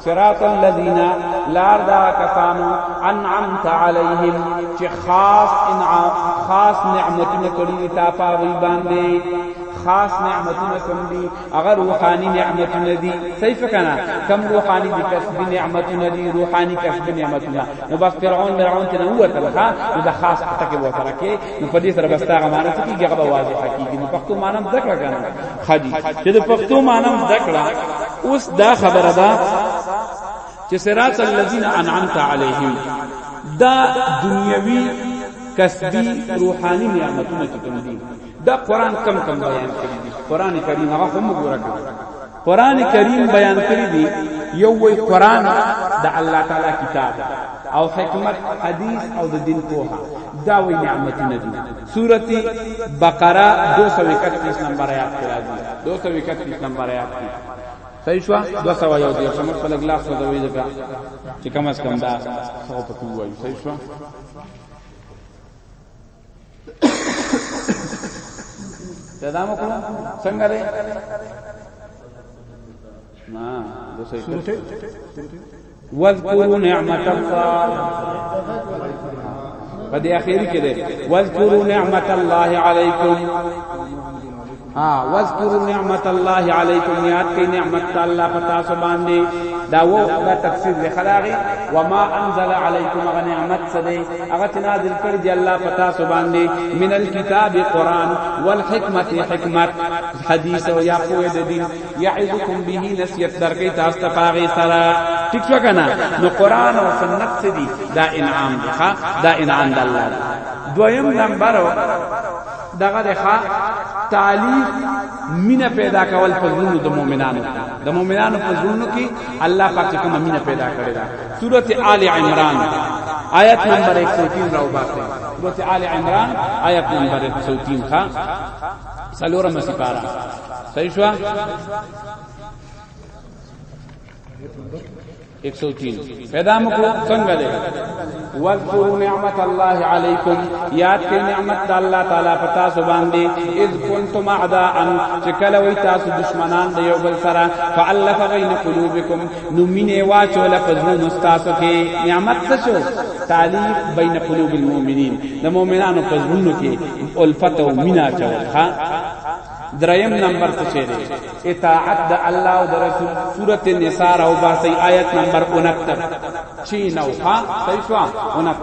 صراط الذين لار دا کسانو انعمت عليهم چې خاص انعام خاص نعمتونه کړی تا پاوی باندې خاص نعمتونه کوم دي اگر روحاني نعمتونه دي صحیح کنا کم روحاني دي کسب نعمتونه دي روحاني کسب نعمتونه نو بس فرعون فرعون ته هو ته ها نو دا خاص پټه کې وته کې نو په دې سره بس تا غمانه کیږي هغه واضح کیږي نو پښتو مانم ذکر کنا خدي چې د پښتو معنی زده کړه اوس دا خبره ده چې صراط الذين انعمت عليهم دا دنیوي کسبي روحاني نعمتونه چې کوم دي دا قران کم کم بیان کړی دی قران کریم هغه هم وګوره قران کریم بیان کړی دی یو وی قران د الله تعالی کتاب او حکمت حدیث او د دین پوها دا وی نعمتونه دي سورت بقره 231 نمبر آیات کې راځي 231 نمبر آیات کې صحیح شو 200 یو دی سمج په لګلا څه دوی دا چې کم از کم دا څه په کوی وایي صحیح شو دا مو کوم څنګه دی نه 231 واذکروا نعمت الله په دې اخیر کې ده واذکروا نعمت الله علیکم ها واذکروا نعمت الله علیکم یاد کړئ نعمت الله پتا سو باندې دا و دا تفسیر دی خلاغي وما انزل علیکم غ نعمت سدی هغه تنازل کړ دی الله پتا سو باندې من الكتاب قران والحکمت حکمت حدیث او یا قوه د دین یعدکم به نسیت درکې تاسو ته پاغي سره ټیک شو کنه نو قران او سنت څه دي دا انعام دی ها دا انعام د الله دی دویم نمبر دغه ده ها تعلیق مینا پیدا کول په زړونو د مؤمنانو د مؤمنانو په زړونو کې الله پاک کوم مینا پیدا کړی دا سورته آل عمران آیت نمبر 103 راو باسه سورته آل عمران آیت نمبر 103 ها څلورمه سپاره صحیح شو 103 پیدا مکو څنګه دی واذکروا نعمت الله علیکم یاد کړئ نعمت د الله تعالی په تاسو باندې اذ کنتم اعداء چې کله وي تاسو دشمنان د یو بل سره فالف بین قلوبکم نو مینه واچول په زړونو ستاسو کې نعمت څه شو تعلیق بین قلوب المؤمنین د مؤمنانو په زړونو کې الفت او مینا چول ها دریم نمبر څه شی دی اطاعت د الله او د رسول سورۃ النساء او باسی آیت نمبر 69 چی نو ها صحیح شو 69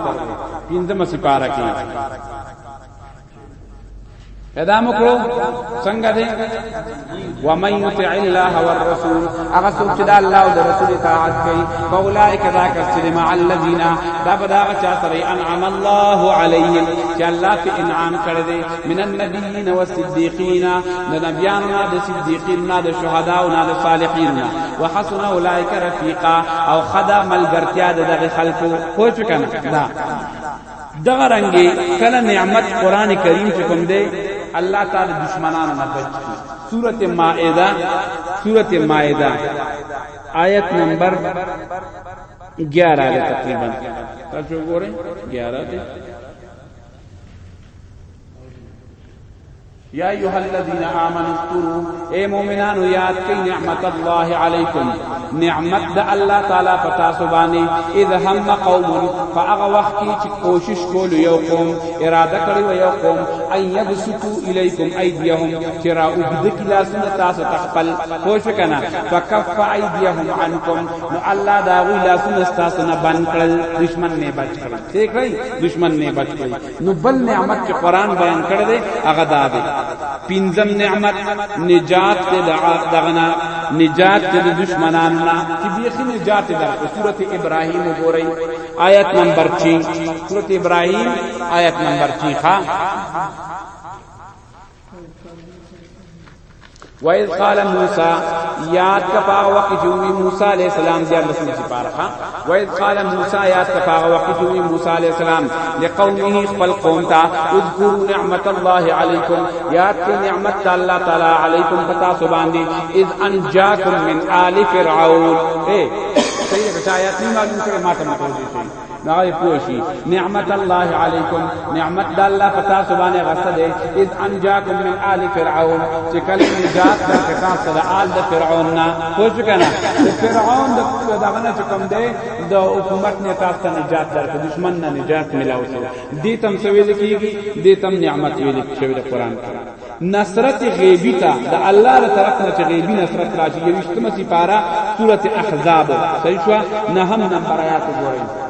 پنځمه سپاره کې ادا مکرو څنګه دی و من یطع الله والرسول هغه څوک چې د الله او د رسول اطاعت کوي فاولائک دا کسر مع الذین دا بدا چا سره انعم الله علیهم چې الله په انعام کړی دی من النبیین والصدیقین د نبیانو نه د صدیقین نه د شهدا او نه د صالحین نه وحسن اولئک رفیقا او خدا ملګرتیا د دغه خلکو پوه کنه دا دغه رنګي کله نعمت قران کریم چې کوم دی الله تعالی دشمنانو نه بچ کی سورته مائده سورته مائده آیت نمبر 11 ده تقریبا تاسو ګورئ 11 ده یا ایها الذین آمنوا اذکروا اے مومنانو یاد کئ نعمت الله علیکم نعمت د الله تعالی پتا سو باندې اذ هم قوم فاغه وخت کی چې کوشش کول یو قوم اراده کړی و یو قوم ان یبسطو الیکم ایدیهم چې را وګد کی لاسونه تاسو تخپل کوش کنا فکف ایدیهم عنکم نو الله دا وی لاسونه تاسو نه بند کړل دشمن نه بچ کړل ٹھیک ہے دشمن نه بچ کړل نو بل نعمت چې قران بیان کړی دی هغه دا دی پنځم نعمت نجات ته دغنا نجات ته دشمنان نه چې بیخي نجات ده په سوره ابراهیم وګورئ آیت نمبر 6 سوره ابراهیم آیت نمبر 6 ها وَإِذْ قَالَ مُوسَى یاد کا پاغه وخت چې وی موسی علیہ السلام دې الله سمې سپارخه وَإِذْ قَالَ مُوسَى یاد کا پاغه وخت چې وی موسی علیہ السلام لقومه خپل قوم ته اذكروا نعمت الله علیکم یاد کړئ نعمت الله تعالی علیکم پتا سو باندې اذ انجاکم من آل فرعون اے صحیح بچا آیات نہیں معلوم کرے ماتا متوجہ دا یې پوه شي نعمت الله علیکم نعمت د الله په تاسو باندې غسه دی اذ انجاکم من آل فرعون چې کله نجات درکړ تاسو د آل د فرعون نه پوه شو کنه فرعون د دغه نه چې کوم دی د حکومت نه تاسو ته نجات درکړ دشمن نه نجات ملاو شو دې تم سویل کیږي دې تم نعمت ویل شوی د قران کې نصرت غیبی تا د الله له طرف نه چې غیبی نصرت راځي یوشتمه سپاره سورته احزاب صحیح شو نه هم نمبر آیات وګورئ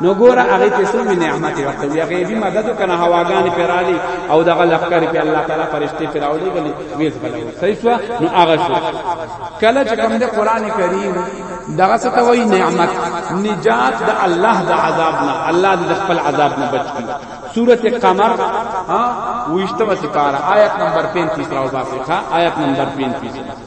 نو ګوره هغه ته څو نعمت ورته وی هغه به مدد کنه هواګان پرالی او دغه لخر په الله تعالی فرشتي پراولې غلي ویز بلو صحیح شو نو هغه شو کله چې کوم د قران کریم دغه څه ته وی نعمت نجات د الله د عذاب نه الله د خپل عذاب نه بچ کی سورۃ قمر ها وشتمه سپاره آیت نمبر 35 راو باسه آیت نمبر 35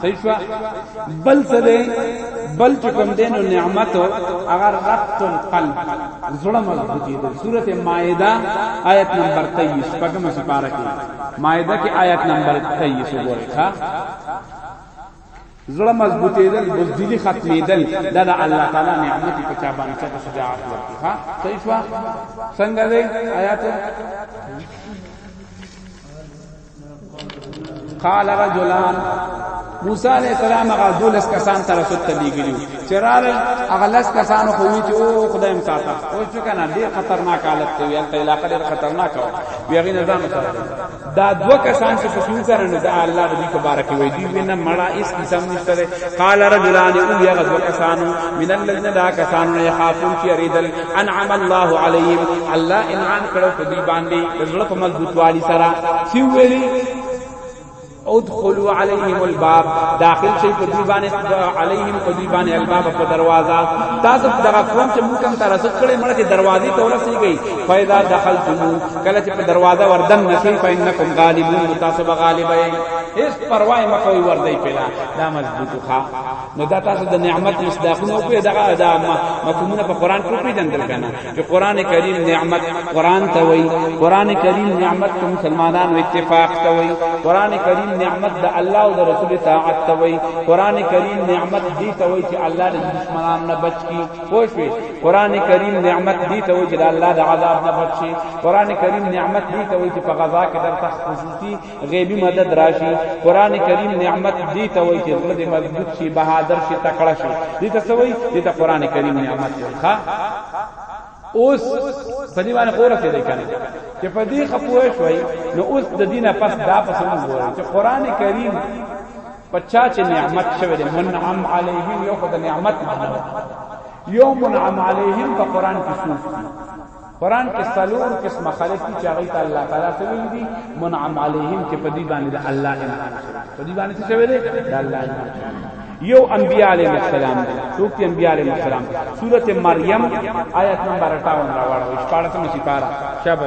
صحیح شو بل څه دی بل چې کوم دینو نعمت هغه ربط القلب زړه مضبوطی دی سورته مائده آیت نمبر 23 پکمه سپاره کې مائده کې آیت نمبر 23 وګورئ ښا زړه مضبوطی دی بزدلی ختمیدل دا د الله تعالی نعمت په چا باندې چې شجاعت ورکړي ها صحیح شو څنګه دی آیات قال رجلان موسی علیہ السلام هغه دولس کسان تر څو تلیګلیو چرال هغه لس کسان خو وی چې او خدای متا تا او چې کنه ډیر خطرناک حالت دی یل ته علاقه ډیر خطرناک و بیا غی نظام سره دا دو کسان چې په سین سره نه دا الله دې تبارک وی دی وینه مړه اس قسم نشته قال رجلان او هغه دو کسان من الذين لا کسان یخافون چې ریدل انعم الله علیهم الله انعام کړو په دې باندې د زړه په مضبوطوالي سره سی ویلي ادخلوا عليهم الباب داخل شي په دې باندې عليهم په دې باندې الباب په دروازه تاسو دغه قوم چې موږ ته رسد کړي مړه چې دروازې ته ورسیږي فاذا دخلتم کله چې په دروازه وردن نشي فإنكم غالبون تاسو به غالب یې هیڅ پروا مکوئ وردی پیلا دا مضبوط ښه نو دا تاسو د نعمت مصداقونه او په دغه دا مفهومونه په قران کې پیژندل کنه چې قران کریم نعمت قران ته وای قران کریم نعمت ته مسلمانانو اتفاق ته وای قران کریم نعمت د الله او د رسول طاعت ته وای قران کریم نعمت دې ته وای چې الله د دشمنان نه بچ کی خوش وي قران کریم نعمت دې ته وای چې الله د عذاب نه بچ شي قران کریم نعمت دې ته وای چې په غزا کې درته خصوصي غیبی مدد راشي قران کریم نعمت دی ته وای چې زړه دې مضبوط شي بهادر شي تکړه شي دې ته سوي دې ته قران کریم نعمت دی ښا اوس په دې باندې خور سره کنه چې په دې خپوه شوي نو اوس د دینه پس دا پس موږ وایو چې قران کریم پچا چې نعمت شوه دې منعم علیهم یو خدای نعمت معنی یو منعم علیهم په قران کې څه قران کې څلور قسمه خلک دي چې هغه ته الله تعالی څه ویل دي منعم علیهم چې په دې باندې د الله انعام شوی په دې باندې څه ویل د الله انعام یو انبیاء علیه السلام دي څوک چې انبیاء علیه السلام سورته مریم آیت نمبر 58 راوړل 14 مې سپاره شابه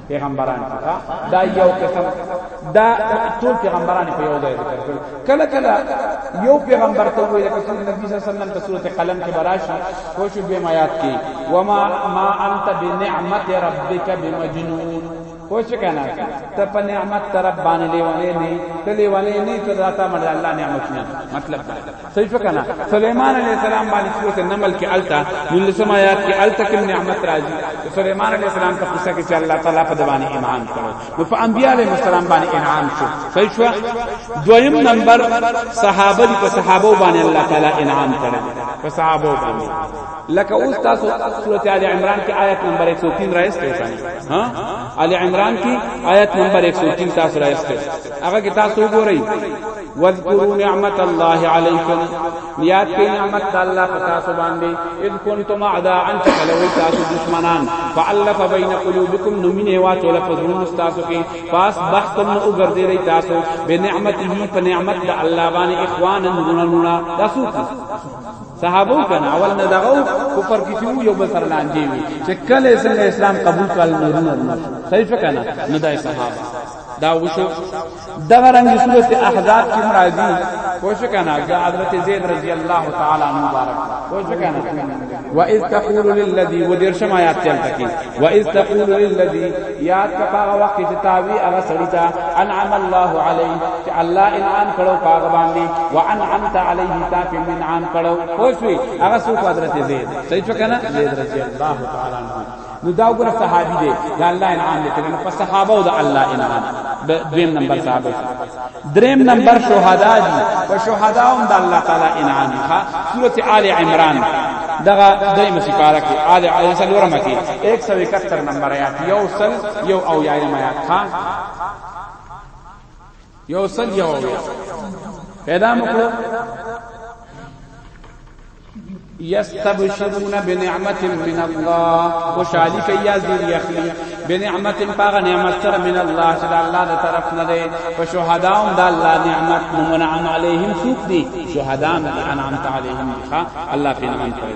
پیغمبران څخه دا یو قسم دا ټول پیغمبران په یو ځای ذکر کړل کله کله یو پیغمبر ته ویل کسو نبی صلی الله علیه وسلم ته سورته قلم کې براشي کوشش به آیات کې وما ما انت بنعمت ربک بمجنون کوشش کنا ته په نعمت طرف باندې لیوانه نه ته لیوانه نه ته راته مړ الله نعمت نه مطلب دا صحیح فکنا سليمان عليه السلام باندې سورته نمل کې التا نلسم آیات کې التا کې نعمت راځي سليمان عليه السلام په قصه کې چې الله تعالی په دواني انعام کړو نو په انبياء عليه السلام باندې انعام شو صحیح شو دویم نمبر صحابه دي په صحابه باندې الله تعالی انعام کړو په صحابه باندې لکه اوس تاسو سورته ال عمران کې آیت نمبر 103 راځي ها ال عمران کې آیت نمبر 103 تاسو راځي هغه کې تاسو وګورئ واذکروا نعمت الله علیکم یاد کړئ نعمت الله پتا سو باندې اذ کنتم اعداء ان تلوي تاسو دشمنان فالف بین قلوبکم نمینه وا چول پزړو تاسو کې پاس بحثم او ګرځې رہی تاسو بنعمته په نعمت د الله باندې اخوانا نورنا نورنا تاسو صحابو کنا اول نه دغو کفر کې شو یو بل سره لانجې وي چې کله اسلام قبول کړل نورنا صحیح کنا نه دای صحابه دا وشو دغه رنګ سورت احزاب کې مرادي پوښ کنه د حضرت زید رضی الله تعالی عنہ مبارک پوښ کنه و اذ تقول للذي ودير شم آیات چلته کی و اذ تقول للذي یاد کا هغه وخت چې تاوی هغه سړی ته انعم الله علی چې الله انعام کړو هغه باندې و انعمت علیه تا په انعام کړو پوښ هغه سو حضرت زید صحیح کنه زید رضی الله تعالی عنہ نو دا وګوره صحابي دی دا الله انعام دی کنه په صحابه او دا الله انعام دویم نمبر صحابه دریم نمبر شهدا دي په شهدا هم دا الله تعالی انعام دی ها سوره آل عمران دغه دایمه سپاره کې آل عمران سلورمه کې 171 نمبر آیات یو سل یو او یایم آیات ها یو سل یو پیدا مکړو یستبشرون بنعمت من الله خوشالی کوي یا زیر یخلی بنعمت پاغ نعمت سره من الله چې الله د طرف نه دی په شهداهم د الله نعمت منعم علیهم سوق دي شهدام انعمت علیهم ښا الله په نعمت کوي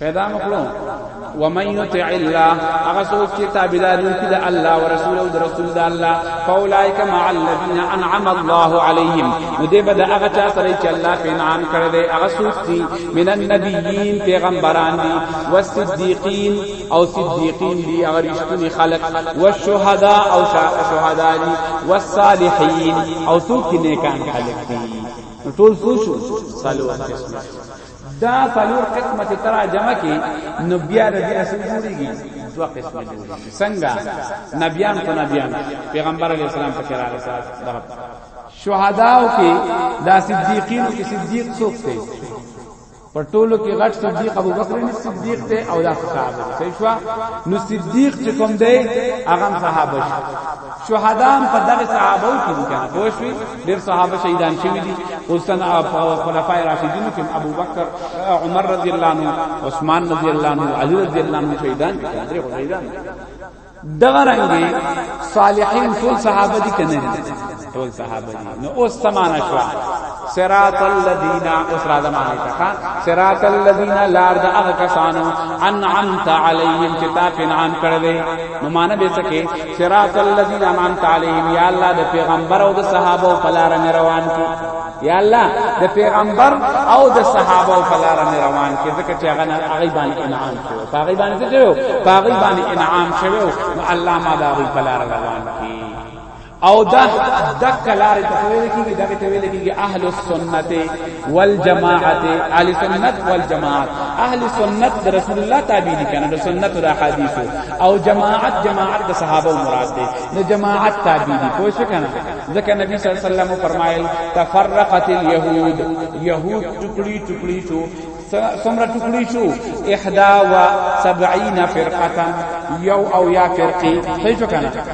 پیدا مکړو و من یطع الله هغه څوک چې تابعدار وي د الله او رسول او رسول د الله فاولائک مع الذین انعم الله علیهم نو دې بد هغه چا سره چې الله په انعام کړی دی هغه څوک چې من النبیین پیغمبران دي او صدیقین او صدیقین دي هغه رښتونی خلق او شهدا او شهدا دي او صالحین او څوک چې نیکان خلق دي ټول څه شو صالح قسمه دا څلور قسمه چې ترا جمع کی نو بیا د دې اصل جوړیږي دوه قسمه جوړیږي څنګه نبیان کو نبیان پیغمبر علی السلام په چر علی السلام شهداو کې دا صدیقین کې صدیق څوک دی پر ټولو کې غټ صدیق ابو بکر نه صدیق دی او دا صحابه صحیح شو نو صدیق چې کوم دی هغه صحابه شهدا هم په دغه صحابه کې دي کنه پوه شئ ډیر صحابه شهیدان شوی دي حسن خلفای راشدین کې ابو بکر عمر رضی الله عنه عثمان رضی الله عنه علی رضی الله عنه شهیدان دي درې شهیدان دغه رنګي صالحین ټول صحابه دي کنه ټول صحابه دي نو اوس سمانه شو صراط الذين اسرا زمانه تا صراط الذين لارد اغه کسانو انعمت عليهم کتاب انعام کړوي نو مان به سکے صراط الذين انعمت عليهم یا الله د پیغمبر او د صحابه او فلار مې روان کی یا الله د پیغمبر او د صحابه او فلار مې روان کی ځکه چې هغه هغه باندې انعام شوی هغه باندې څه شوی هغه باندې انعام شوی نو الله ما دا هغه فلار روان کی او دا دک لار ته ویل کیږي دا ته ویل کیږي اهل السنت والجماعت اهل سنت والجماعت اهل سنت در رسول الله تابع دي کنه د سنت د احادیث او جماعت جماعت د صحابه مراد دي نو جماعت تابع دي پوه شو کنه ځکه نبی صلی الله علیه وسلم فرمایل تفرقت اليهود يهود ټکړي ټکړي شو سمرا ټکړي شو احدا و 70 فرقه یو او یا فرقه صحیح شو کنه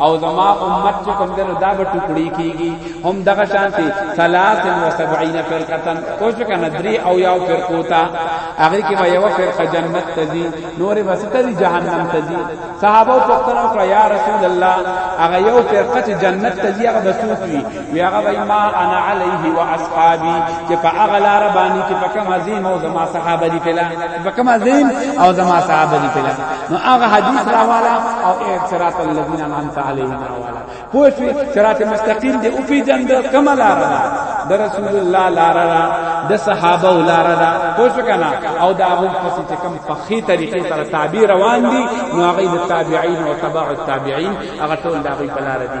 او زما امت چې کوم دنو دا به ټوکړي کیږي هم دغه شانتي 73 فرقتن کوش کنه درې او یو فرقو تا هغه کې ما یو فرقه جنت تزي نور بس تزي جهنم تزي صحابه پختنو کړه یا رسول الله هغه یو فرقه جنت تزي هغه بسوت وی وی هغه وای ما انا علیه و اصحابی چې په هغه لار باندې چې په کوم عظیم او زما صحابه دي پلا په کوم عظیم او زما صحابه دي پلا نو هغه حدیث راوالا او صراط الذین انعمت علیهم راوالا پوه شو صراط مستقیم دی او پیجن د کوم لار ده د رسول الله لار ده د صحابه لار ده پوه شو کنه او دا هغه پس چې کوم په خي طریقې سره تعبیر روان دي نو هغه د تابعین او تبع التابعین هغه ټول دا غي پلا دي